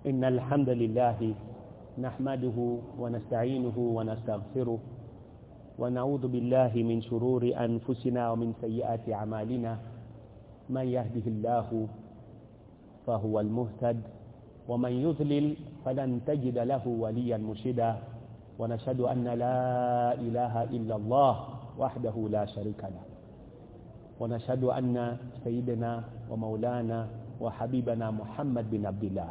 إن الحمد لله نحمده ونستعينه ونستغفره ونعوذ بالله من شرور أنفسنا ومن سيئات أعمالنا. من يهده الله فهو المهتد ومن يضلل فلن تجد له وليا مرشدا. ونشهد أن لا إله إلا الله وحده لا شريك له. ونشهد أن سيدنا ومولانا وحبيبنا محمد بن عبد الله.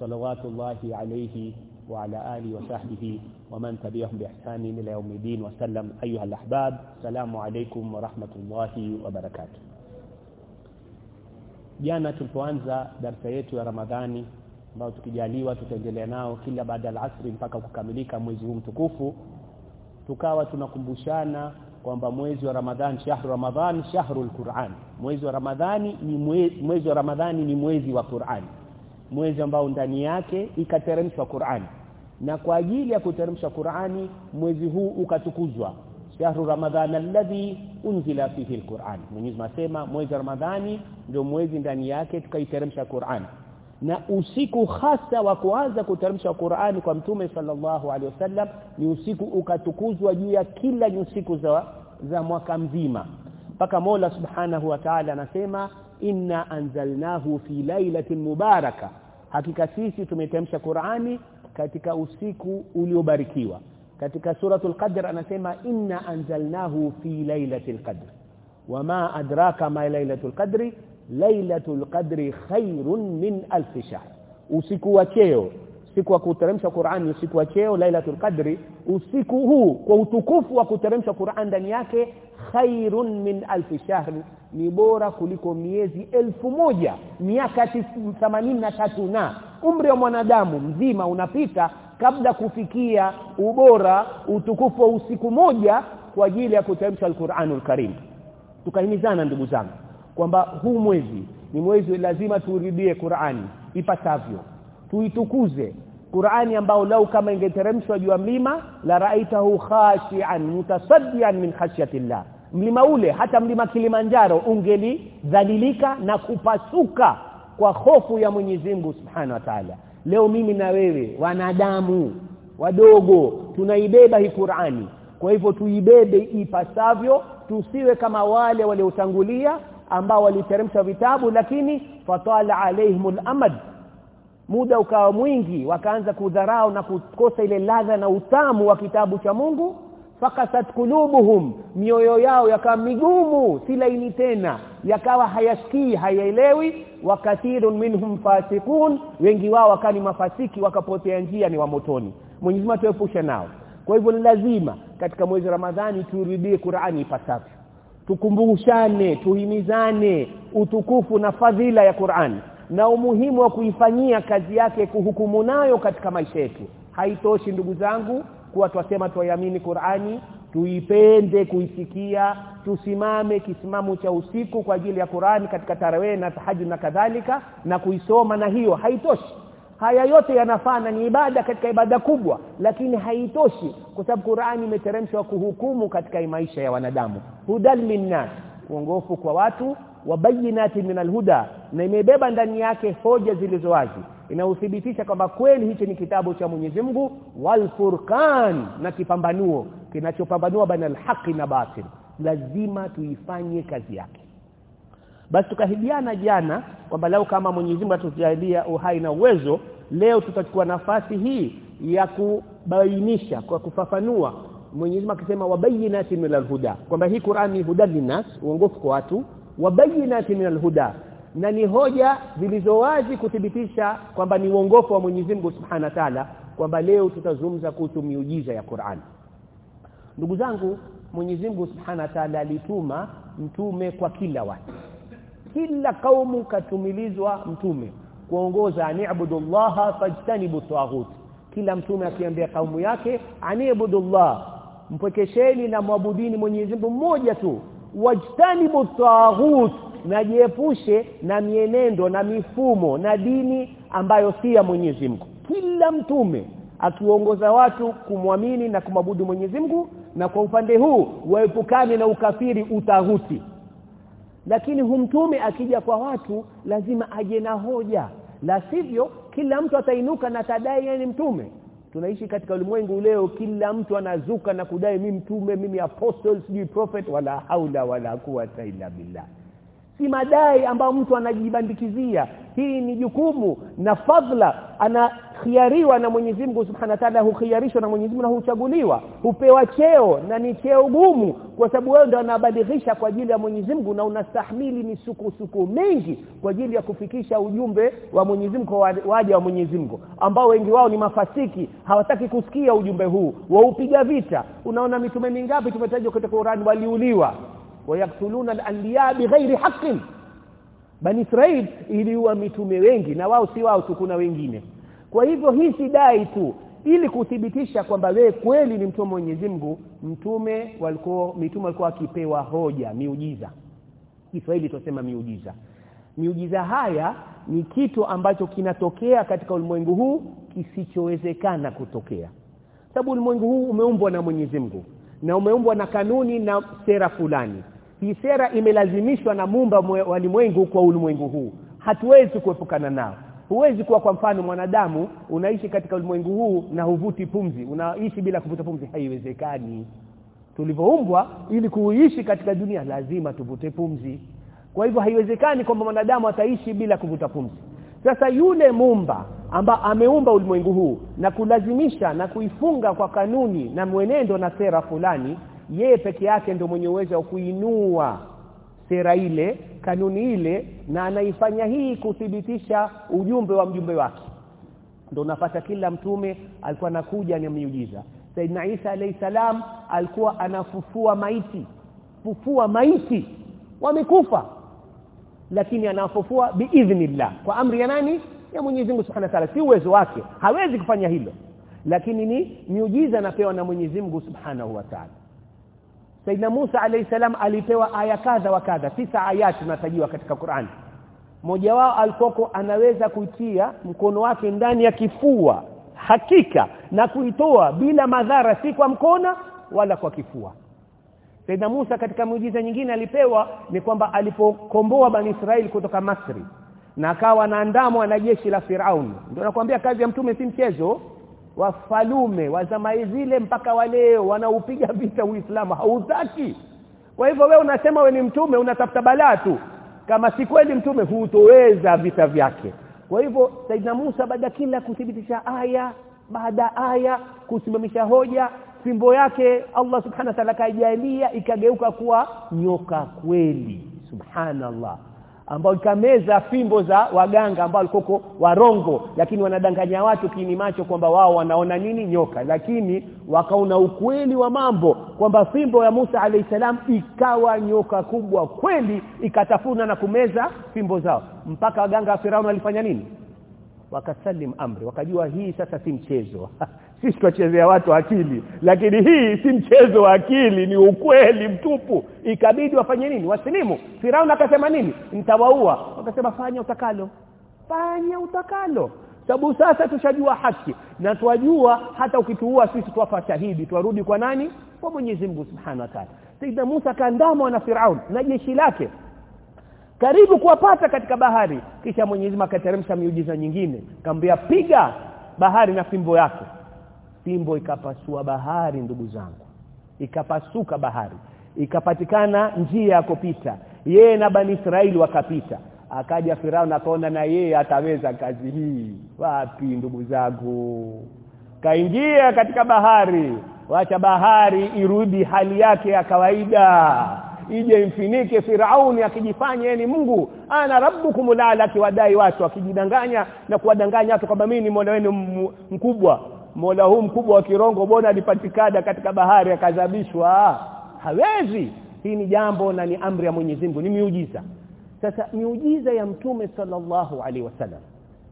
صلوات الله عليه وعلى آله وصحبه ومن تبعهم بإحسان إلى يوم الدين وسلم أيها الأحباب السلام عليكم ورحمة الله وبركاته jana tulipoanza darasa yetu ya Ramadhani ambayo tukijaliwa tutaendelea nao kila baada ya asri mpaka kukamilika mwezi huu mtukufu tukawa tunakumbushana kwamba mwezi wa Ramadhani shahru Ramadhan shahrul Qur'an mwezi wa Ramadhani ni mwezi, mwezi wa Ramadhani ni mwezi wa Qur'an mwezi ambao ndani yake ikateremshwa Qur'an na kwa ajili ya kuteremsha Qur'ani mwezi huu ukatukuzwa. Shahru ramadhana alladhi unzila fihi alquran. Mwenyezi masema mwezi Ramadhani ndio mwezi ndani yake tukaiteremsha Qur'an na usiku hasa wa kuanza kuteremsha Qur'ani kwa mtume sallallahu alaihi wasallam ni usiku ukatukuzwa juu ya kila usiku za za mwaka mzima. Mpaka Mola subhanahu wa ta'ala anasema inna anzalnahu fi lailatin mubaraka hakika sisi tumeteremsha Qur'ani katika usiku uliobarikiwa katika suratul qadr anasema inna anzalnahu fi lailatul qadr wama adraka ma lailatul qadri lailatul qadri khairun min alf shahr usiku wa cheo siku wa kuteremsha Qur'ani usiku wa cheo lailatul qadri. Usiku huu kwa utukufu wa kuteremsha Qur'an ndani yake khairun min alf shahr ni bora kuliko miezi elfu moja miaka tatu. Na umri wa mwanadamu mzima unapita kabla kufikia ubora utukufu wa usiku moja kwa ajili ya kuteremsha al-Qur'anul Karim. Tukahimizana ndugu zangu kwamba huu mwezi ni mwezi lazima tuurudie Qur'ani ipasavyo tuitukuze Qur'ani ambao lau kama ingeteremshwa juu ya mlima la raitahu khashian mutasaddian min khashyatillah. Mlima ule hata mlima Kilimanjaro ungelidhalilika na kupasuka kwa hofu ya Mwenyezi Mungu Subhanahu wa Ta'ala. Leo mimi na wewe wanadamu wadogo tunaibeba hii Qur'ani. Kwa hivyo tuibebe ipasavyo tusiwe kama wale waliotangulia ambao waliteremsha vitabu lakini fatala alaihimul amad muda ukawa mwingi wakaanza kudharau na kukosa ile ladha na utamu wa kitabu cha Mungu fakasat kulubuhum mioyo yao yakawa migumu si laini tena yakawa hayasikii hayaelewi wakathirun minhum fasikun wengi wao wakani mafasiki wakapotea njia ni wa motoni. Mwenyezi Mungu nao. Kwa hivyo ni lazima katika mwezi Ramadhani turudie Qur'ani ipasavyo. Tukumbushane tuhimizane utukufu na fadhila ya Qur'ani na umuhimu wa kuifanyia kazi yake kuhukumu nayo katika maisha yetu. Haitoshi ndugu zangu kuwa twasema twaiamini Qur'ani tuipende kuisikia tusimame kisimamo cha usiku kwa ajili ya Qur'ani katika tarawih na tahajjud na kadhalika na kuisoma na hiyo. Haitoshi. Haya yote yanafana ni ibada katika ibada kubwa lakini haitoshi kwa sababu Qur'ani imeteremshwa kuhukumu katika maisha ya wanadamu. Hudal minnas uongofu kwa watu wabayinati min alhuda na imebeba ndani yake hoja zilizo wazi inauthibitisha kwamba kweli hicho ni kitabu cha Mwenyezi Mungu wal furqan na kipambanuo kinachopambanua baina alhaqi na batil. Lazima tuifanye kazi yake. Basi tukahidiana jana kwamba lau kama Mwenyezi Mungu atujalia uhai na uwezo leo tutachukua nafasi hii ya kubainisha kwa kufafanua. Mwenyezi Mungu akisema wabayinati min alhuda kwamba hii Qur'ani ni huda linnas uongofu kwa watu wabayinati min alhuda na ni hoja zilizowazi kuthibitisha kwamba ni uongofu wa Mwenyezi Mungu Subhanahu wa Ta'ala kwamba leo tutazungumza kuhusu miujiza ya Qur'an. Ndugu zangu Mwenyezi Mungu Subhanahu wa Ta'ala alituma mtume kwa kila watu. Kila kaumu katumilizwa mtume kuongoza ani'budullaha fajtanibu taghut kila mtume akiambia kaumu yake ani'budullah mpwekesheni na mwabudini Mwenyezi Mungu mmoja tu wajtanibu taghut na jiepushe na mienendo na mifumo na dini ambayo si ya Mwenyezi Mungu. Kila mtume akiwaongoza watu kumwamini na kumabudu Mwenyezi Mungu na kwa upande huu waepukane na ukafiri utahuti lakini humtume akija kwa watu lazima aje na hoja. La sivyo kila mtu atainuka na tadai yeye ni mtume tunaishi katika ulimwengu leo kila mtu anazuka na kudai mimi mtume mimi apostle sijui prophet wala haula wala quwwata illa billah si madai ambayo mtu anajibandikizia. Hii ni jukumu na fadhla anakhiariwa na Mwenyezi Mungu Subhanahu wa Ta'ala hukhiarishwa na Mwenyezi Mungu na huchaguliwa. Hupewa cheo na ni cheo gumu kwa sababu wewe ndio unabadilisha kwa ajili ya Mwenyezi Mungu na unastahimili misukosuko mengi kwa ajili ya kufikisha ujumbe wa Mwenyezi Mungu kwa waja wa Mwenyezi Mungu ambao wengi wao ni mafasiki hawataki kusikia ujumbe huu waupiga vita. Unaona mitume mingapi tumetajwa katika Qur'an waliuliwa wayaktuluna al-anbiya bighairi haqqin. Bani Israil iliua mitume wengi na wao si wao tu kuna wengine. Kwa hivyo hii si dai tu ili kuthibitisha kwamba wewe kweli ni mtume wa Mwenyezi Mungu mtume walikuwa mitume walikuwa akipewa hoja miujiza. Kiswahili tunasema miujiza. Miujiza haya ni kitu ambacho kinatokea katika ulimwengu huu kisichowezekana kutokea. Sababu ulimwengu huu umeumbwa na Mwenyezi Mungu na umeumbwa na kanuni na sera fulani. Hii sera imelazimishwa na muumba walimwengu kwa ulimwengu huu. Hatuwezi kuepukana nao. Huwezi kuwa kwa mfano mwanadamu unaishi katika ulimwengu huu na huvuti pumzi. Unaishi bila kuvuta pumzi haiwezekani. Tulivyoumbwa ili kuishi katika dunia lazima tuvute pumzi. Kwa hivyo haiwezekani kwamba mwanadamu ataishi bila kuvuta pumzi. Sasa yule mumba amba ameumba ulimwengu huu na kulazimisha na kuifunga kwa kanuni na mwenendo na sera fulani yeye peke yake ndio mwenye uwezo wa kuinua sera ile kanuni ile na anaifanya hii kuthibitisha ujumbe wa mjumbe wake. Ndio unapata kila mtume alikuwa anakuja ni miujiza. Saidina Isa alayhi salam alikuwa anafufua maiti fufua maiti wamekufa. Lakini anafufua biidhnillah kwa amri ya nani ya Mwenyezi Mungu Subhanahu wa Ta'ala si uwezo wake hawezi kufanya hilo. Lakini ni miujiza anapewa na Mwenyezi Mungu Subhanahu wa Ta'ala. Saidina Musa alayhi salam alipewa aya kadha wa kadha tisa ayati tunatajiwa katika Qur'an. Mmoja wao alikuwa anaweza kuitia mkono wake ndani ya kifua hakika na kuitoa bila madhara si kwa mkono wala kwa kifua. Saidina Musa katika miujiza nyingine alipewa ni kwamba alipokomboa bani Israeli kutoka Masri na akawa anaandamwa na jeshi la Firaun. Ndio nakwambia kazi ya mtume si mchezo. Wafalume wa zama zile mpaka waleo wanaupiga vita Uislamu hautaki. Kwa hivyo wewe unasema we ni mtume unatafuta balaa tu. Kama si kweli mtume hutoweza vita vyake. Kwa hivyo Saidina Musa baada kila kuthibitisha aya baada aya kusimamisha hoja fimbo yake Allah subhanahu wa ta'ala kaijalia ikageuka kuwa nyoka kweli. Subhanallah ambao ikameza fimbo za waganga ambao walikuwa warongo lakini wanadanganya watu kini macho kwamba wao wanaona nini? Nyoka. Lakini wakaona ukweli wa mambo kwamba fimbo ya Musa alayhisalam ikawa nyoka kubwa kweli ikatafuna na kumeza fimbo zao. Mpaka waganga wa Firauni walifanya nini? Wakasalim amri. Wakajua hii sasa si mchezo sisi tuwachezea watu akili lakini hii si mchezo wa akili ni ukweli mtupu. Ikabidi wafanye nini? Wasilimu. Firauni akasema nini? Ntawaua. Wakasema fanya utakalo. Fanya utakalo. Sababu sasa tushajua haki na twajua hata ukituua sisi twafa shahidi. Twarudi kwa nani? Kwa Mwenyezi Mungu Subhanahu wa Ta'ala. Musa kaandamwa na Firaun na jeshi lake karibu kuwapata katika bahari. Kisha Mwenyezi Mungu akateremsha miujiza nyingine kambia piga bahari na fimbo yako fimbo ikapasua bahari ndugu zangu. Ikapasuka bahari. Ikapatikana njia ya kupita. Yeye na bani Israeli wakapita. Akaja Firaun akaona na yeye ataweza kazi hii. Wapi ndugu zangu? Kaingia katika bahari. Wacha bahari irudi hali yake ya kawaida. Ije mfinike Firauni akijifanya ni Mungu. Ana rabbukum la akiwadai watu akijidanganya na kuwadanganya watu kwamba mimi ni mola wenu mkubwa mola huu mkubwa wa kirongo bona alipatikana katika bahari akadhabishwa hawezi. Hii ni jambo na ni amri ya Mwenyezi Mungu ni miujiza. Sasa miujiza ya mtume sallallahu alaihi wasallam.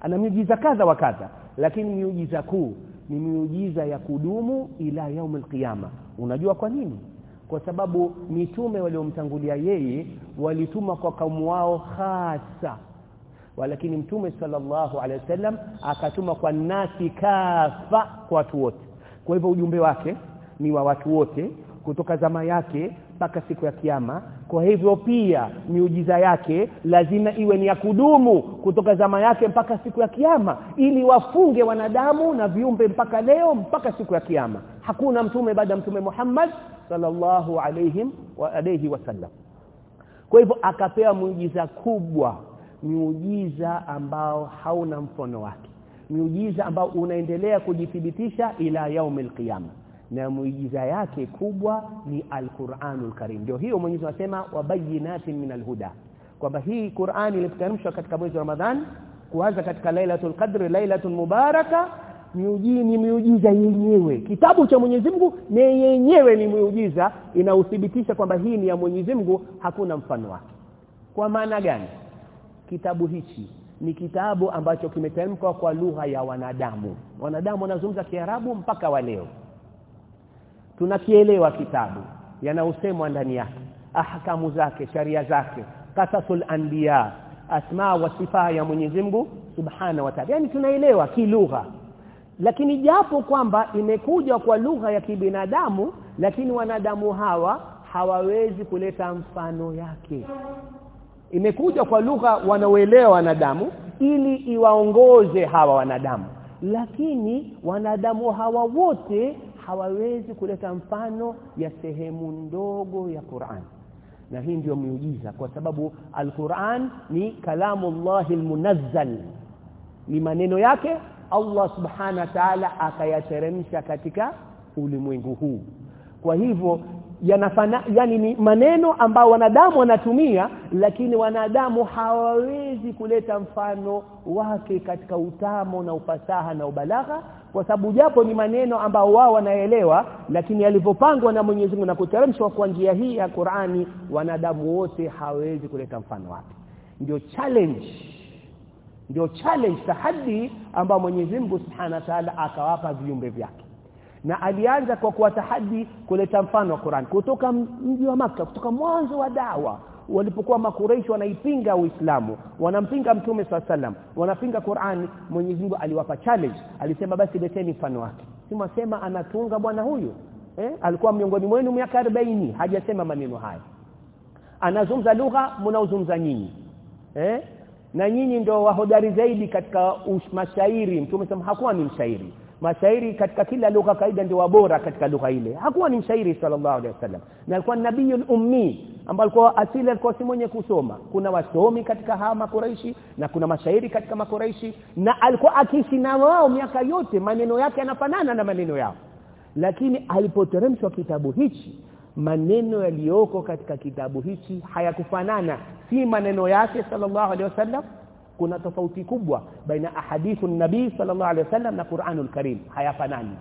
Ana miujiza kadha wa kadha lakini miujiza kuu ni miujiza ya kudumu ila yaumul qiyama. Unajua kwa nini? Kwa sababu mitume waliomtangulia yeye walituma kwa kaumu wao hasa walakini mtume sallallahu alaihi wasallam akatuma kwa nasi kafa kwa watu wote. Kwa hivyo ujumbe wake ni wa watu wote kutoka zama yake mpaka siku ya kiyama. Kwa hivyo pia miujiza yake lazima iwe ni ya kudumu kutoka zama yake mpaka siku ya kiyama ili wafunge wanadamu na viumbe mpaka leo mpaka siku ya kiyama. Hakuna mtume baada ya mtume Muhammad sallallahu alayhim wa alayhi wasallam. Kwa hivyo akapewa muujiza kubwa miujiza ambao hauna mfano wake miujiza ambao unaendelea kujithibitisha ila yaumil qiyama na muujiza yake kubwa ni alquranul karim. Ndio hiyo Mwenyezi anasema wabayinatin min alhuda kwamba hii Qur'ani ilipoteremshwa katika mwezi wa Ramadhan kuanza katika Lailatul Qadr Lailatul Mubaraka miujiza ni miujiza yenyewe. Kitabu cha Mwenyezi Mungu ni yenyewe ni miujiza inauthibitisha kwamba hii ni ya Mwenyezi Mungu hakuna mfano wake. Kwa maana gani kitabu hichi ni kitabu ambacho kimetemkwa kwa lugha ya wanadamu. Wanadamu wanazungumza Kiarabu mpaka wa leo. Tunakielewa kitabu yanayosemwa ndani yake. Ahkamu zake sharia zake qasasul anbiya asma wa sifa ya Mwenyezi Mungu subhana wa ta'ala. Yani tunaelewa kilugha. Lakini japo kwamba imekuja kwa lugha ya kibinadamu lakini wanadamu hawa hawawezi kuleta mfano yake imekuja kwa lugha wanaoelewa wanadamu ili iwaongoze hawa wanadamu. Lakini wanadamu hawa wote hawawezi kuleta mfano ya sehemu ndogo ya Qur'an. Na hii ndio miujiza kwa sababu al-Qur'an ni kalamu kalamullahi almunazzal. Ni maneno yake Allah subhana wa ta'ala akayateremsha katika ulimwengu huu. Kwa hivyo yanafana yani ni maneno ambao wanadamu wanatumia lakini wanadamu hawawezi kuleta mfano wake katika utamo na ufasaha na ubalagha kwa sababu japo ni maneno ambao wao wanaelewa lakini yalivyopangwa na Mwenyezi Mungu na kuteremshwa kwa njia hii ya Qur'ani wanadamu wote hawawezi kuleta mfano wake. Ndio challenge ndio challenge tahadi ambao Mwenyezi Mungu Subhanahu wa Ta'ala akawapa viumbe vyake na alianza kwa kuwatahadi kuleta mfano wa Qur'an. Kutoka mji wa maka kutoka mwanzo wa dawa walipokuwa makureishi wanaipinga Uislamu wanampinga Mtume SAW wanapinga Qur'an Mwenyezi Mungu aliwapa challenge. Alisema basi leteni mfano wake. Simasema anatunga bwana huyu. Eh alikuwa miongoni mwenu miaka 40 hajasema maneno haya anazungumza lugha mnaozungumza nyinyi. Eh na nyinyi ndio wahodari zaidi katika mashairi Mtume sema hakuwa ni mshairi mashairi katika kila lugha kaida ndio wabora katika lugha ile. Hakuwa ni mshairi sallallahu alaihi wasallam. Na alikuwa nabii ummi ambaye alikuwa asili alikuwa si mwenye kusoma. Kuna wasomi katika hawa makuraishi na kuna mashairi katika makuraishi. Na alikuwa akiishi na wao miaka yote maneno yake yanafanana na maneno yao. Lakini alipoteremshwa kitabu hichi maneno yaliyoko katika kitabu hichi hayakufanana. Si maneno yake sallallahu alaihi wasallam kuna tofauti kubwa baina ahadithu nabii sallallahu alaihi wasallam na Qur'anul Karim. Hayafanani.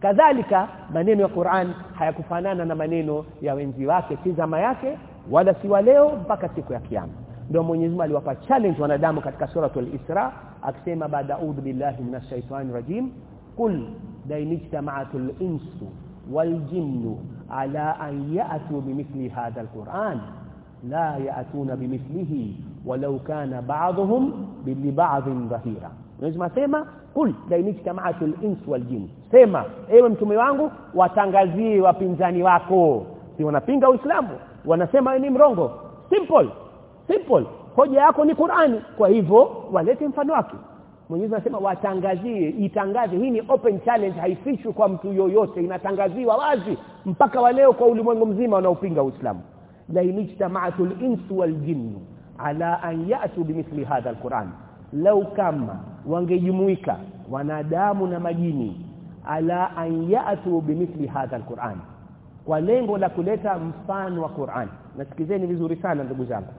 Kadhalika maneno ya Qur'an hayakufanana na maneno ya wenzi wake si zama yake wala si wa leo mpaka siku ya kiyama. Ndio Mwenyezi Mungu aliwapa challenge wanadamu katika suratul Isra akisema baada a'udhu billahi minash shaitani rajim. Qul dainijtama'atul insu wal jinnu ala an ya'tu bimithli hadha alquran. La ya'tuna bimithlihi walau kana ba'dhum bi ba'dhin dhahira. Mwenyezi sema kul dainijtama'atul ins wal jin. Sema ewe mtume wangu watangazie wapinzani wako. Si wanapinga uislamu? Wanasema ni mrongo. Simple. Simple. Hoja yako ni Qur'ani. Kwa hivyo walete mfano wake. Mwenyezi anasema watangazie itangaze. Hii ni open challenge haifishwi kwa mtu yoyote. Inatangaziwa wazi mpaka waleo kwa ulimwengu mzima wanaopinga Uislamu. La inijtama'atul insu wal jinnu ala an ya'tu bimithli hadha alquran. Lau kama wangejumuika wanadamu na majini ala an ya'tu bimithli hadha alquran. Kwa lengo la kuleta mfano wa Qur'an. Nasikizeni vizuri sana ndugu zangu.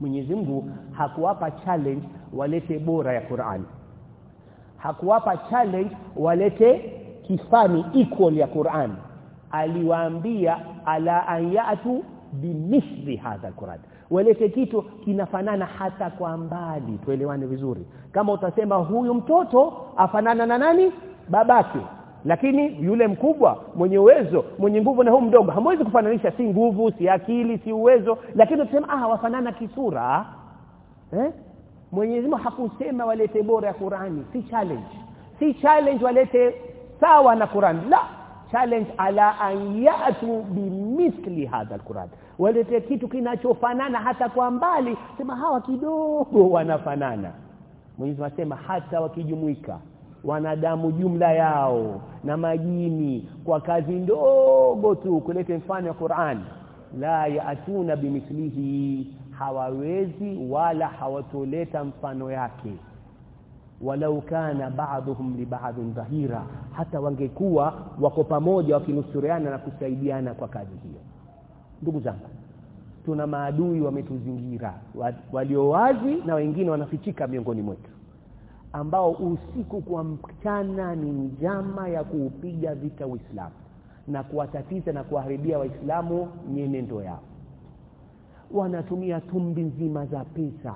Mwenyezi Mungu hakuwapa challenge walete bora ya Qur'an. Hakuwapa challenge walete kifani equal ya Qur'an. Aliwaambia ala an ya'tu bimithli hadha alquran walete kitu kinafanana hata kwa mbali. Tuelewane vizuri. Kama utasema huyu mtoto afanana na nani? Babake. Lakini yule mkubwa mwenye uwezo mwenye nguvu na huyu mdogo hamwezi kufananisha si nguvu si akili si uwezo. Lakini utasema ah wafanana kisura. Eh? Mwenyezi Mungu hakusema walete bora ya Qurani. Si challenge. Si challenge walete sawa na Qurani. La challenge ala an yatu bimithli hadha alquran. Walete kitu kinachofanana hata kwa mbali sema hawa kidogo wanafanana. Mwenyezi anasema hata wakijumuika wanadamu jumla yao na majini kwa kazi ndogo tu kulete mfano wa Qur'an. La yaatuna bimithlihi hawawezi wala hawatoleta mfano yake walau kana ba'dhum li ba'dhin dhahira hata wangekuwa wako pamoja wakinusuriana na kusaidiana kwa kazi hiyo. Ndugu zangu tuna maadui wametuzingira walio wazi na wengine wanafichika miongoni mwetu ambao usiku kwa mchana ni njama ya kuupiga vita Uislamu na kuwatatiza na kuwaharibia waislamu nyenendo yao. Wanatumia tumbi nzima za pesa.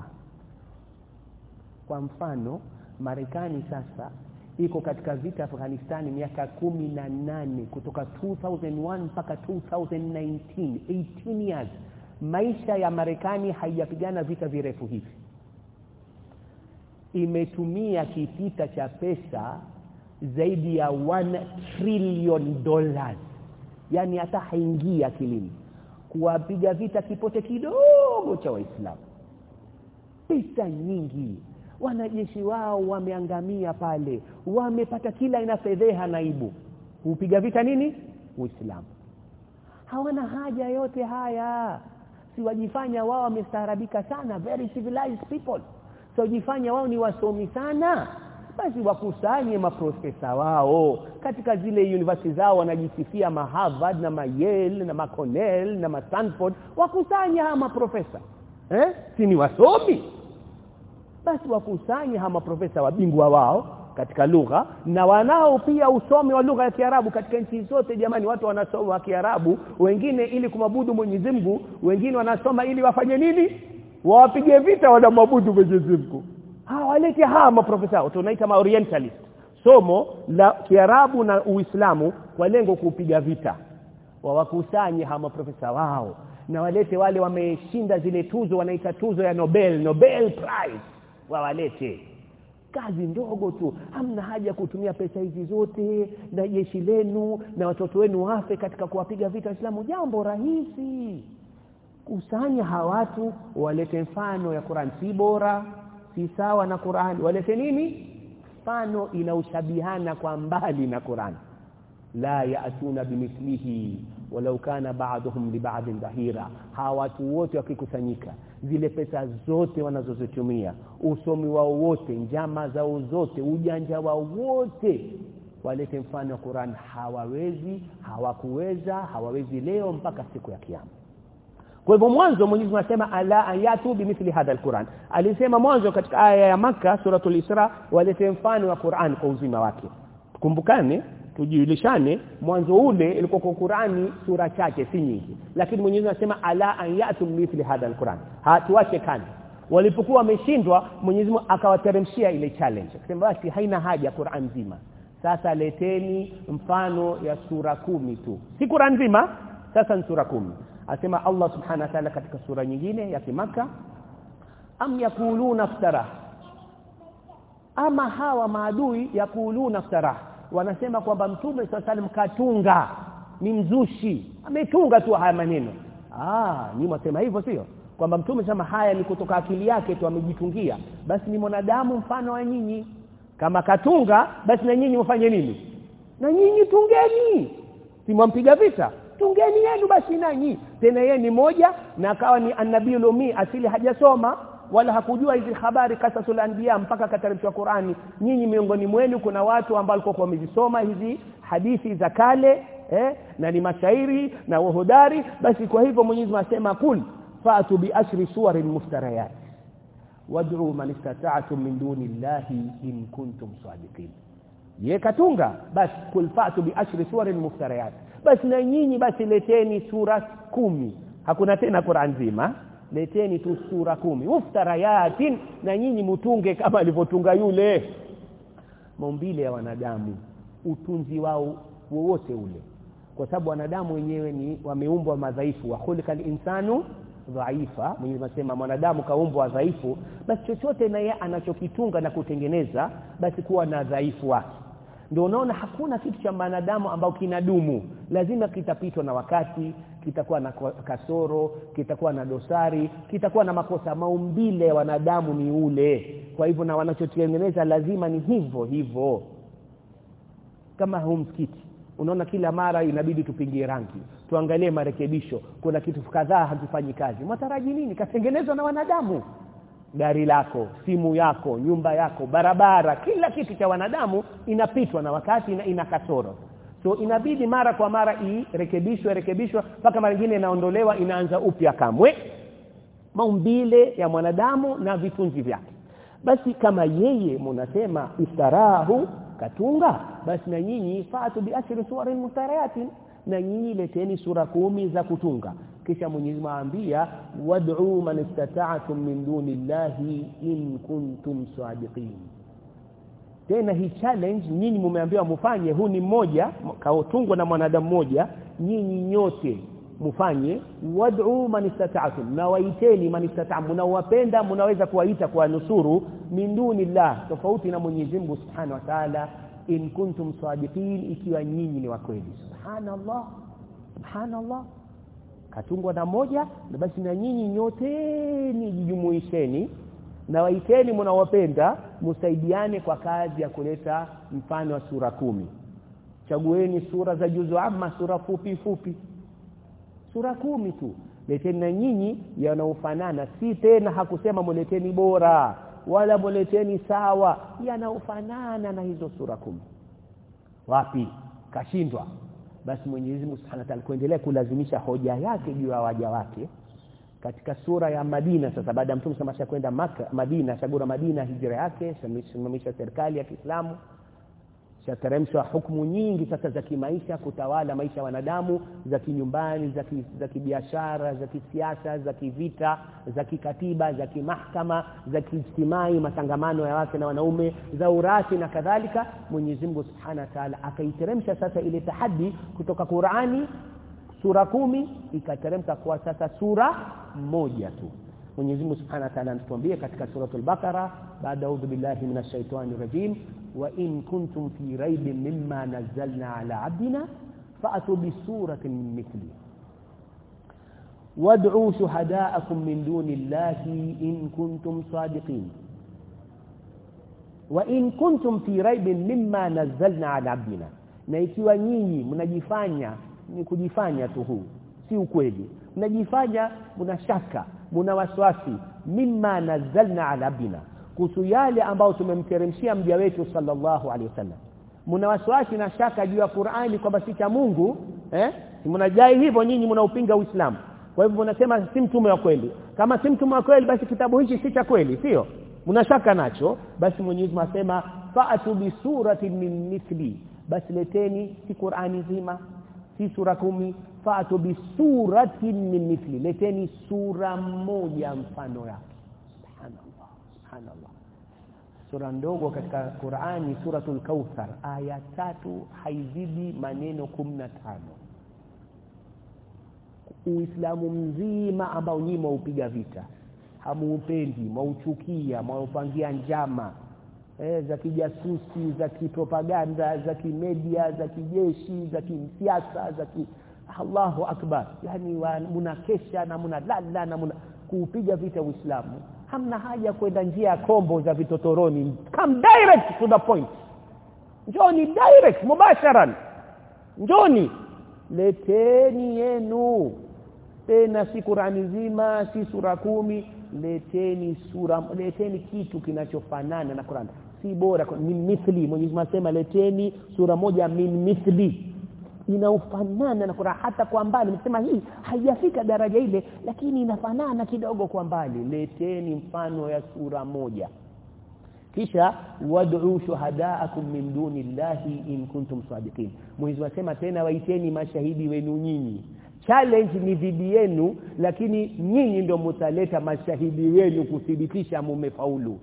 Kwa mfano Marekani sasa iko katika vita Afghanistan miaka kumi na nane kutoka 2001 mpaka 2019 18 years. Maisha ya Marekani haijapigana vita virefu hivi. Imetumia kipita cha pesa zaidi ya 1 trillion dollars. Yani hata haingia akilini. Kuwapiga vita kipote kidogo cha waislamu. Pesa nyingi wanajeshi wao wameangamia pale. Wamepata kila ina fedheha naibu. Kupiga vita nini? Uislamu. Hawana haja yote haya. Si wajifanya wao wamestaarabika sana. Very civilized people. Si wajifanya wao ni wasomi sana. Basi wakusanye maprofesa wao. Katika zile university zao wanajisifia ma Harvard na ma Yale na ma Cornell na ma Stanford. Wakusanye hawa maprofesa. Eh? Si ni wasomi basi wakusanye hawa maprofesa wabingwa wao katika lugha na wanao pia usomi wa lugha ya Kiarabu katika nchi zote. Jamani watu wanasoma Kiarabu wengine ili kumabudu Mwenyezi Mungu wengine wanasoma ili wafanye nini? Wawapige vita wanamwabudu Mwenyezi Mungu. Hawalete hawa maprofesa tunaita ma orientalist. Somo la Kiarabu na Uislamu kwa lengo kupiga vita. Wawakusanye hawa maprofesa wao na walete wale wameshinda zile tuzo wanaita tuzo ya Nobel Nobel Prize wawalete. Kazi ndogo tu hamna haja kutumia pesa hizi zote na jeshi lenu na watoto wenu wafe katika kuwapiga vita Waislamu. Jambo rahisi. Kusanya hawatu walete mfano ya Qur'an. Si bora si sawa na Qur'an. Walete nini? Mfano inaushabihana kwa mbali na Qur'an. La yaatuna bimithlihi walau kana ba'dhum li ba'din dhahira hawa watu wote wakikusanyika zile pesa zote wanazozitumia usomi wao wote njama zao zote ujanja wao wote walete mfano wa Qur'an. Hawawezi hawakuweza hawawezi leo mpaka siku ya kiyama. Kwa hivyo mwanzo Mwenyezi anasema ala ayatu bimithli hadha alquran. Alisema mwanzo katika aya ya maka suratul Isra walete mfano wa Qur'an kwa uzima wake. Kumbukane tujulishane. Mwanzo ule ilikuwa kwa Qur'ani sura chache si nyingi. Lakini Mwenyezi anasema ala ayatu mithli hadha alquran. Hatuache kani walipokuwa wameshindwa Mwenyezi akawateremshia ile challenge. Akasema basi haina haja Qur'an nzima. Sasa leteni mfano ya sura kumi tu. Si Qur'an nzima sasa ni sura kumi. Asema Allah subhanahu wa ta'ala katika sura nyingine ya kimaka am yakuluna iftara ama hawa maadui yakuluna iftara wanasema kwamba mtume sallam katunga ni mzushi. Ametunga tu haya maneno. Ah ni mwasema hivyo sio? Kwamba mtume sema haya ni kutoka akili yake tu amejitungia. Basi ni mwanadamu mfano wa nyinyi. Kama katunga basi na nyinyi mfanye nini? Na nyinyi tungeni. Simwampiga vita? Tungeni yenu basi nanyi. Tena yeye ni moja na akawa ni annabii lumi asili hajasoma wala hakujua hizi habari kasasul anbiya mpaka katarishwa Qur'ani. Nyinyi miongoni mwenu kuna watu ambao walikuwa wamezisoma hizi hadithi za kale eh, na ni mashairi na wahudari basi kwa hivyo Mwenyezi asema kul fa'tu bi ashri suwarin muftarayat. Wad'u man istata'tum min duni llahi in kuntum sadiqin. Ye katunga basi kul fa'tu bi ashri suwarin muftarayat. Basi na nyinyi basi leteni sura kumi. Hakuna tena Qur'an nzima leteni tu sura kumi. Muftarayatin na nyinyi mutunge kama alivyotunga yule. Maumbile ya wanadamu utunzi wao wowote ule. Kwa sababu wanadamu wenyewe ni wameumbwa madhaifu. Wa khuliqal insanu dhaifa. Mwenye anasema mwanadamu kaumbwa dhaifu. Basi chochote naye anachokitunga na kutengeneza basi kuwa na dhaifu wake. Ndio unaona hakuna kitu cha mwanadamu ambao kinadumu. Lazima kitapitwa na wakati kitakuwa na kasoro kitakuwa na dosari kitakuwa na makosa maumbile ya wanadamu ni ule. Kwa hivyo na wanachotengeneza lazima ni hivyo hivyo. Kama huu msikiti unaona kila mara inabidi tupingie rangi tuangalie marekebisho. Kuna kitu kadhaa hakifanyi kazi. Mwataraji nini? Katengenezwa na wanadamu. Gari lako simu yako nyumba yako barabara kila kitu cha wanadamu inapitwa na wakati na ina kasoro so inabidi mara kwa mara irekebishwe rekebishwa mpaka mara nyingine inaondolewa inaanza upya kamwe. Maumbile ya mwanadamu na vitunzi vyake. Basi kama yeye mnasema istarahu katunga basi na nyinyi fatu bi asri suwarin mutarayatin na nyinyi leteni sura kumi za kutunga. Kisha Mwenyezi Mwaambia aambia wad'u man istata'tum min dunillahi in kuntum sadiqin tena hii challenge nyinyi mumeambiwa mufanye huu ni mmoja kaotungwa na mwanadamu mmoja nyinyi nyote mufanye. Wad'u man istata'tum na waiteni man istata'tum mnawapenda mnaweza kuwaita kwa nusuru min dunillah tofauti na Mwenyezi Mungu Subhanahu wa Ta'ala. In kuntum sadiqin ikiwa nyinyi ni wa kweli. Subhanallah subhanallah. Katungwa na moja na basi na nyinyi nyote nijumuisheni na waiteni mnawapenda msaidiane kwa kazi ya kuleta mfano wa sura kumi. Chagueni sura za juzu ama sura fupi fupi. Sura kumi tu. Leteni na nyinyi yanaofanana. Si tena hakusema muleteni bora wala muleteni sawa. Yanaofanana na hizo sura kumi. Wapi? Kashindwa. Basi Mwenyezi Mungu Subhanahu wa Ta'ala kuendelea kulazimisha hoja yake juu ya waja wake katika sura ya Madina. Sasa baada ya mtume samasha kwenda maka Madina chagura Madina hijra yake simamisha serikali ya Kiislamu shateremshwa hukumu nyingi sasa za kimaisha kutawala maisha ya wanadamu za kinyumbani za ki, za kibiashara za kisiasa za kivita za kikatiba za kimahkama za kiijtimai matangamano ya wake na wanaume za urathi na kadhalika. Mwenyezi Mungu Subhanahu wa Ta'ala akaiteremsha sasa ile tahadi kutoka Qur'ani sura kumi ikateremka kwa sasa sura moja tu Mwenyezi Mungu Subhanahu wa Ta'ala anatuambia katika suratul Baqara baada audhu billahi minash shaitani rajim wa in kuntum fi raibin mimma nazzalna ala abdina fa'tu bi suratin mithli wad'u shuhada'akum min dunillahi in kuntum sadiqin wa in kuntum fi raibin mimma nazzalna ala abdina na ikiwa nyinyi mnajifanya ni kujifanya tu huu. Si ukweli. Mnajifanya mna shaka mna waswasi mimma nazalna ala abdina. Kuhusu yale ambao tumemteremshia mja wetu sallallahu alaihi wasallam. Mna waswasi na shaka juu ya Qur'ani kwamba si cha Mungu eh? Mnajai hivyo nyinyi mnaupinga Uislamu. Kwa hivyo mnasema si mtume wa kweli. Kama si mtume wa kweli basi kitabu hichi si cha kweli sio? Mnashaka nacho. Basi Mwenyezi Mungu asema fa'atu bi surati min mithli. Basi leteni si Qur'ani nzima si sura kumi fa'atu bi suratin min mithli. Leteni sura moja mfano yake. Subhanallah subhanallah. Sura ndogo katika Qur'ani suratul Kauthar aya tatu haizidi maneno tano. Uislamu mzima ambao nyinyi mwaupiga vita. Hamuupendi mwauchukia mwaupangia njama eh, za kijasusi za kipropaganda za kimedia za kijeshi za kimsiasa za ki Allahu akbar. Yani munakesha na munalala na muna kuupiga vita Uislamu. Hamna haja kwenda njia ya kombo za vitotoroni. Come direct to the point. Njoni direct mubasharan. Njoni. Leteni yenu. Tena si Qur'ani nzima si sura kumi. Leteni sura leteni kitu kinachofanana na Qur'an si bora min mithli. Mwenyezi Mungu leteni sura moja min mithli. Inaofanana na Qur'an. Hata kwa mbali. Msema hii haijafika daraja ile lakini inafanana kidogo kwa mbali. Leteni mfano ya sura moja. Kisha wad'u shuhadaakum min dunillahi in kuntum sadiqin. Mwenyezi asema tena waiteni mashahidi wenu nyinyi. Challenge ni dhidi yenu lakini nyinyi ndio mtaleta mashahidi wenu kuthibitisha mumefaulu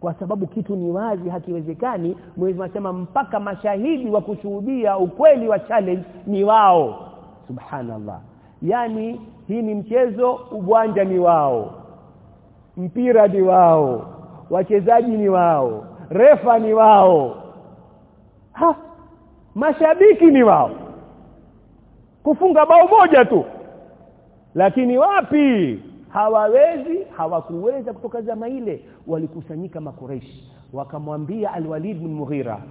kwa sababu kitu ni wazi hakiwezekani mwezi anasema mpaka mashahidi wa kushuhudia ukweli wa challenge ni wao. Subhanallah. Yani hii ni mchezo uwanja ni wao. Mpira ni wao. Wachezaji ni wao. Refa ni wao. Ha! Mashabiki ni wao. Kufunga bao moja tu. Lakini wapi hawawezi hawakuweza kutoka zama ile walikusanyika makureishi wakamwambia alwalid bin mughira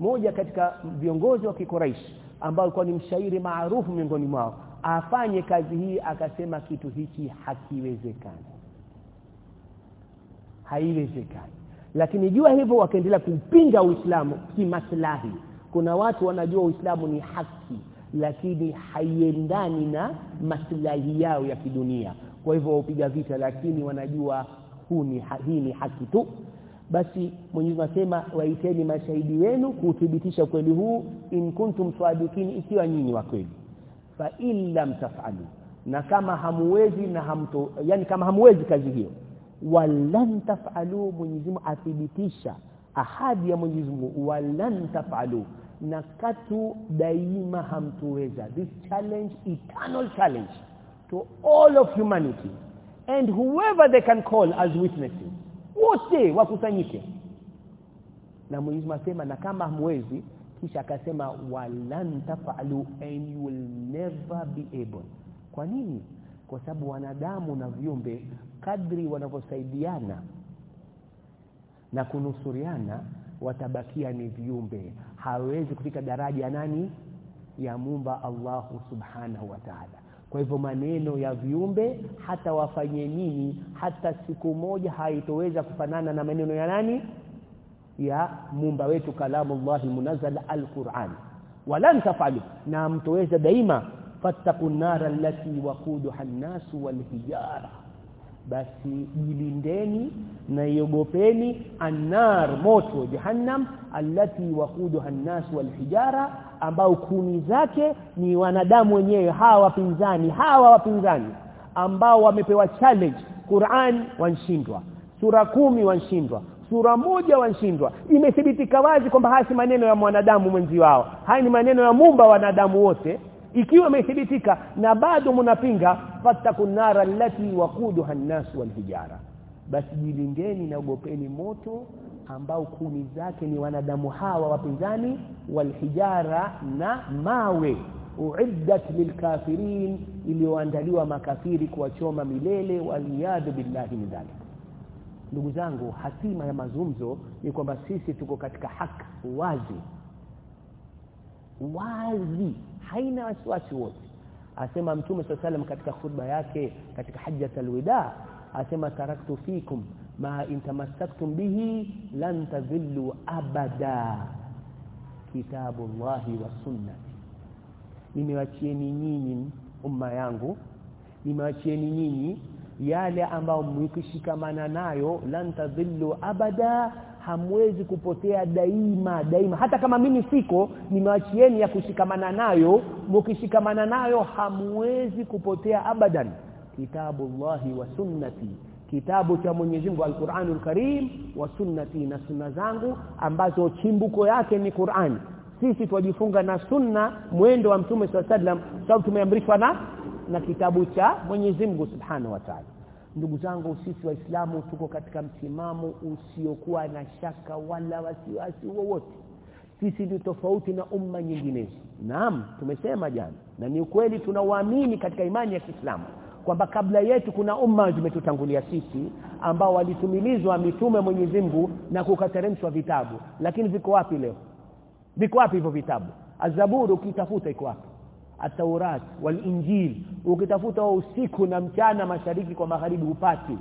moja katika viongozi wa kikoreishi ambao alikuwa ni mshairi maarufu miongoni mwao afanye kazi hii akasema kitu hiki hakiwezekani. Haiwezekani. Lakini jua hivyo wakaendelea kupinga Uislamu kimaslahi. Kuna watu wanajua Uislamu ni haki lakini haiendani na maslahi yao ya kidunia kwa hivyo waupiga vita lakini wanajua huu ni hii ni haki tu. Basi Mwenyezi anasema waiteni mashahidi wenu kuthibitisha kweli huu in kuntum sadiqin ikiwa nyinyi wa kweli. Fa illa mtafalu na kama hamuwezi na hamto yani kama hamuwezi kazi hiyo walan taf'alu Mwenyezi athibitisha ahadi ya Mwenyezi Mungu walan taf'alu na katu daima hamtuweza. This challenge eternal challenge to all of humanity. And whoever they can call as witnesses wote wakusanyike. Na Mwenyezi asema na kama hamwezi kisha akasema walan tafalu and you will never be able. Kwa nini? Kwa sababu wanadamu na viumbe kadri wanavyosaidiana na kunusuriana watabakia ni viumbe. Hawezi kufika daraja nani? Ya mumba Allahu subhanahu wa ta'ala kwa hivyo maneno ya viumbe hata wafanye nini hata siku moja haitoweza kufanana na maneno ya nani? Ya mumba wetu kalamu Allah munazzal alquran. Walan tafalu na mtoweza daima fattaqun nar allati waquduha an-nas walhijara. Basi jilindeni na iogopeni annar moto jahannam allati waquduha an-nas walhijara ambao kuni zake ni wanadamu wenyewe hawa wapinzani hawa wapinzani ambao wamepewa challenge. Qur'an wanshindwa sura kumi wanshindwa sura moja wanshindwa. Imethibitika wazi kwamba haya si maneno ya mwanadamu mwenzi wao haya ni maneno ya mumba wanadamu wote. Ikiwa imethibitika na bado mnapinga fattakun nara allati waquduha an-nas walhijara basi jilingeni na ogopeni moto ambao kuni zake ni wanadamu hawa wapinzani walhijara na mawe. Uiddat lilkafirin iliyoandaliwa makafiri kuwachoma milele waliyadhu billahi min dhalik. Ndugu zangu hatima ya mazungumzo ni kwamba sisi tuko katika haki wazi. Wazi. Haina wasiwasi wote. Asema mtume sallam katika khutba yake katika hajjatul wida asema taraktu fikum ma in tamassaktum bihi lan tadhillu abada. Kitabullahi wa sunnati nimewachieni nyinyi umma yangu. Nimewachieni nyinyi yale ambayo mkishikamana nayo lan tadhillu abada hamwezi kupotea daima daima. Hata kama mimi siko nimewachieni ya kushikamana nayo. Mkishikamana nayo hamwezi kupotea abadan. Kitabullahi wa sunnati kitabu cha Mwenyezi Mungu Al-Qur'anul Karim wa sunnati na sunna zangu ambazo chimbuko yake ni Qur'an. Sisi twajifunga na sunna mwendo wa mtume sallam sababu tumeamrishwa na na kitabu cha Mwenyezi Mungu Subhanahu wa Ta'ala. Ndugu zangu sisi waislamu tuko katika msimamo usiokuwa na shaka wala wasiwasi wowote. Sisi ni tofauti na umma nyinginezo. Naam tumesema jana na ni ukweli tunauamini katika imani ya Kiislamu kwamba kabla yetu kuna umma zimetutangulia sisi ambao walitumilizwa mitume Mwenyezi Mungu na kukateremshwa vitabu. Lakini viko wapi leo? Viko wapi hivyo vitabu? Azaburu ukitafuta iko wapi? Ataurat walinjil ukitafuta wa usiku na mchana mashariki kwa magharibi upati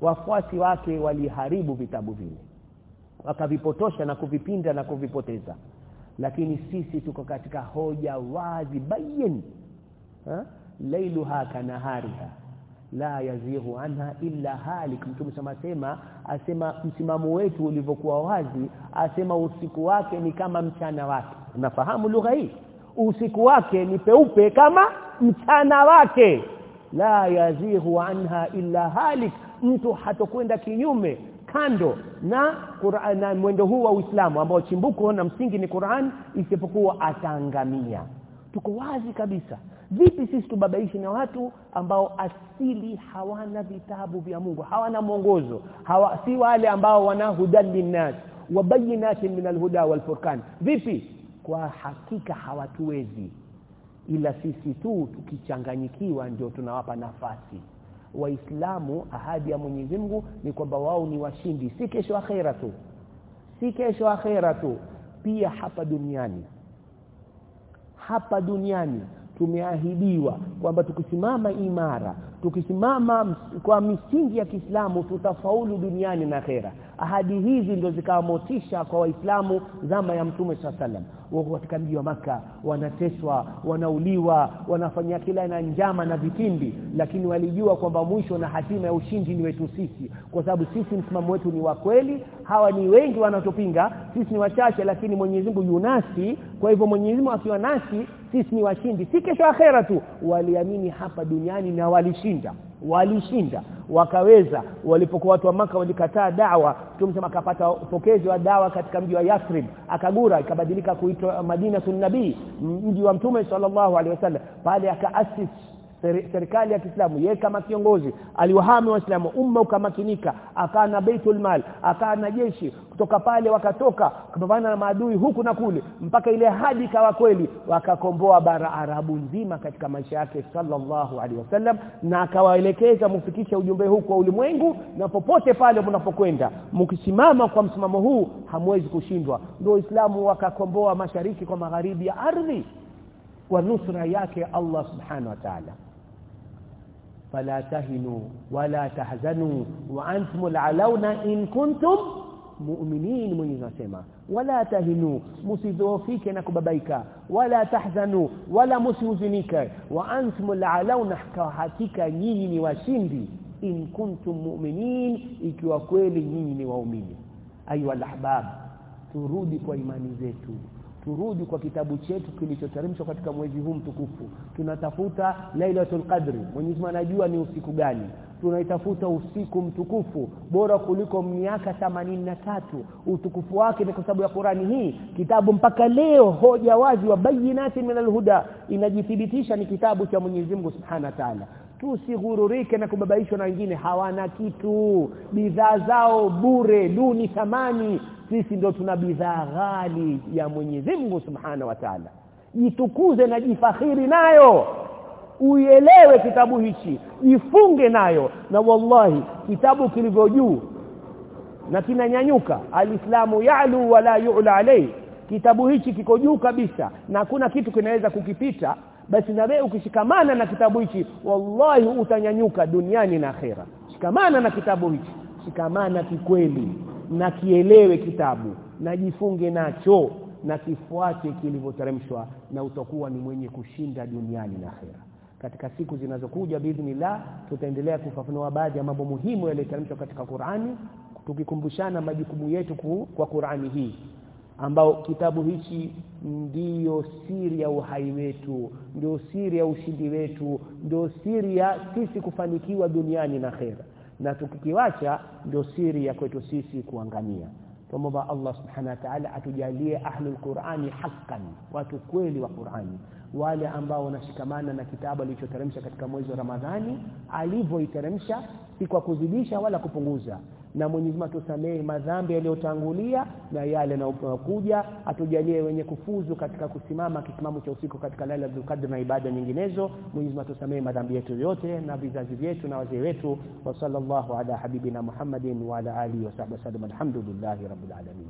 wafuasi wake waliharibu vitabu vile. Wakavipotosha na kuvipinda na kuvipoteza. Lakini sisi tuko katika hoja wazi bayin. Ha? Lailuha kanahariha la yazighu anha illa halik. Mtume sema asema msimamo wetu ulivyokuwa wazi asema usiku wake ni kama mchana wake. Unafahamu lugha hii? Usiku wake ni peupe kama mchana wake. La yazighu anha illa halik. Mtu hatokwenda kinyume kando na Qur'an na mwendo huu wa Uislamu ambao chimbuko na msingi ni Qur'an isipokuwa ataangamia. Tuko wazi kabisa vipi sisi tubabaishi na watu ambao asili hawana vitabu vya Mungu hawana mwongozo hawa si wale ambao wana hudali nas wa min alhuda walfurqan. Vipi? Kwa hakika hawatuwezi ila sisi tu tukichanganyikiwa ndio tunawapa nafasi. Waislamu ahadi ya Mwenyezi Mungu ni kwamba wao ni washindi. Si kesho akhera tu. Si kesho akhera tu. Pia hapa duniani. Hapa duniani tumeahidiwa kwamba tukisimama imara tukisimama kwa misingi ya Kiislamu tutafaulu duniani na akhera. Ahadi hizi ndio zikawamotisha kwa waislamu zama ya mtume swalla sallam. Wako katika mji wa maka wanateswa wanauliwa wanafanya kila na njama na vitimbi. Lakini walijua kwamba mwisho na hatima ya ushindi ni wetu sisi. Kwa sababu sisi msimamo wetu ni wa kweli hawa ni wengi wanatupinga sisi ni wachache lakini Mwenyezi Mungu yunasi kwa hivyo Mwenyezi Mungu akiwa nasi sisi ni washindi. Si kesho akhera tu waliamini hapa duniani na walishinda walishinda wakaweza. Walipokuwa watu wa maka walikataa dawa tumsema akapata pokezi wa dawa katika mji wa Yathrib akagura ikabadilika kuitwa Madina nabii mji wa mtume sallallahu alaihi wasallam. Pale akaasisi serikali ya Kiislamu yeye kama kiongozi aliwahami waislamu umma ukamakinika akaa na baitul mal akaa na jeshi kutoka pale wakatoka kupambana na maadui huku na kule mpaka ile hadi kawa kweli wakakomboa bara arabu nzima katika maisha yake sallallahu alaihi wasallam na akawaelekeza mfikishe ujumbe huu kwa ulimwengu na popote pale mnapokwenda mkisimama kwa msimamo huu hamwezi kushindwa. Ndio Uislamu wakakomboa mashariki kwa magharibi ya ardhi kwa nusra yake Allah subhanahu wa ta'ala فلا تهنوا ولا تحزنوا وأنتم العلون إن كنتم مؤمنين من سما ولا تهنوا. مسيذو فيك نكبابيك ولا تحزنوا. ولا مسيوزنك وأنتم العلون حكاحتك نيني وشندي إن كنتم مؤمنين إكوا كويل نيني وأمين أيها الأحباب ترودي كوا إيماني زيتو. Turudi kwa kitabu chetu kilichoteremshwa katika mwezi huu mtukufu. Tunatafuta lailatul qadri. Mwenyezi Mungu anajua ni usiku gani. Tunaitafuta usiku mtukufu bora kuliko miaka tatu. Utukufu wake ni kwa sababu ya Qurani hii. Kitabu mpaka leo hoja wazi wa bayinati minal huda. Inajithibitisha ni kitabu cha Mwenyezi Mungu Subhanahu wa Ta'ala. Tusighururike na kubabaishwa na wengine. Hawana kitu. Bidhaa zao bure duni thamani sisi ndio tuna bidhaa ghali ya Mwenyezi Mungu Subhanahu wa Ta'ala. Jitukuze na jifakhiri nayo. Uielewe kitabu hichi. Jifunge nayo. Na wallahi kitabu kilivyo juu na kinanyanyuka. Alislamu ya'lu wala yu'la alayhi kitabu hichi kiko juu kabisa na hakuna kitu kinaweza kukipita. Basi na wewe ukishikamana na kitabu hichi wallahi utanyanyuka duniani na akhera. Shikamana na kitabu hichi. Shikamana kikweli na kielewe kitabu na jifunge nacho na kifuate kilivyoteremshwa na utakuwa ni mwenye kushinda duniani na akhera. Katika siku zinazokuja biidhnillah tutaendelea kufafanua baadhi ya mambo muhimu yaliyoteremshwa katika Qur'ani tukikumbushana majukumu yetu kwa Qur'ani hii ambao kitabu hichi ndiyo siri ya uhai wetu ndio siri ya ushindi wetu ndio siri ya sisi kufanikiwa duniani na akhera na tukikiwacha ndio siri ya kwetu sisi kuangamia. Tumomba Allah subhanahu wa ta'ala atujalie ahlul Qur'ani haqqan watu kweli wa Qur'ani. Wale ambao wanashikamana na kitabu alichoteremsha katika mwezi wa Ramadhani alivyoiteremsha si kwa kuzidisha wala kupunguza na Mwenyezi Mungu atusamehe madhambi yaliyotangulia na yale yanayokuja. Atujalie wenye kufuzu katika kusimama kisimamo cha usiku katika laila Qadr na ibada nyinginezo. Mwenyezi Mungu atusamehe madhambi yetu yote na vizazi vyetu na wazee wetu. Wa sallallahu ala habibina Muhammadin wa ala alihi wa sahbihi wasallam rabbil alamin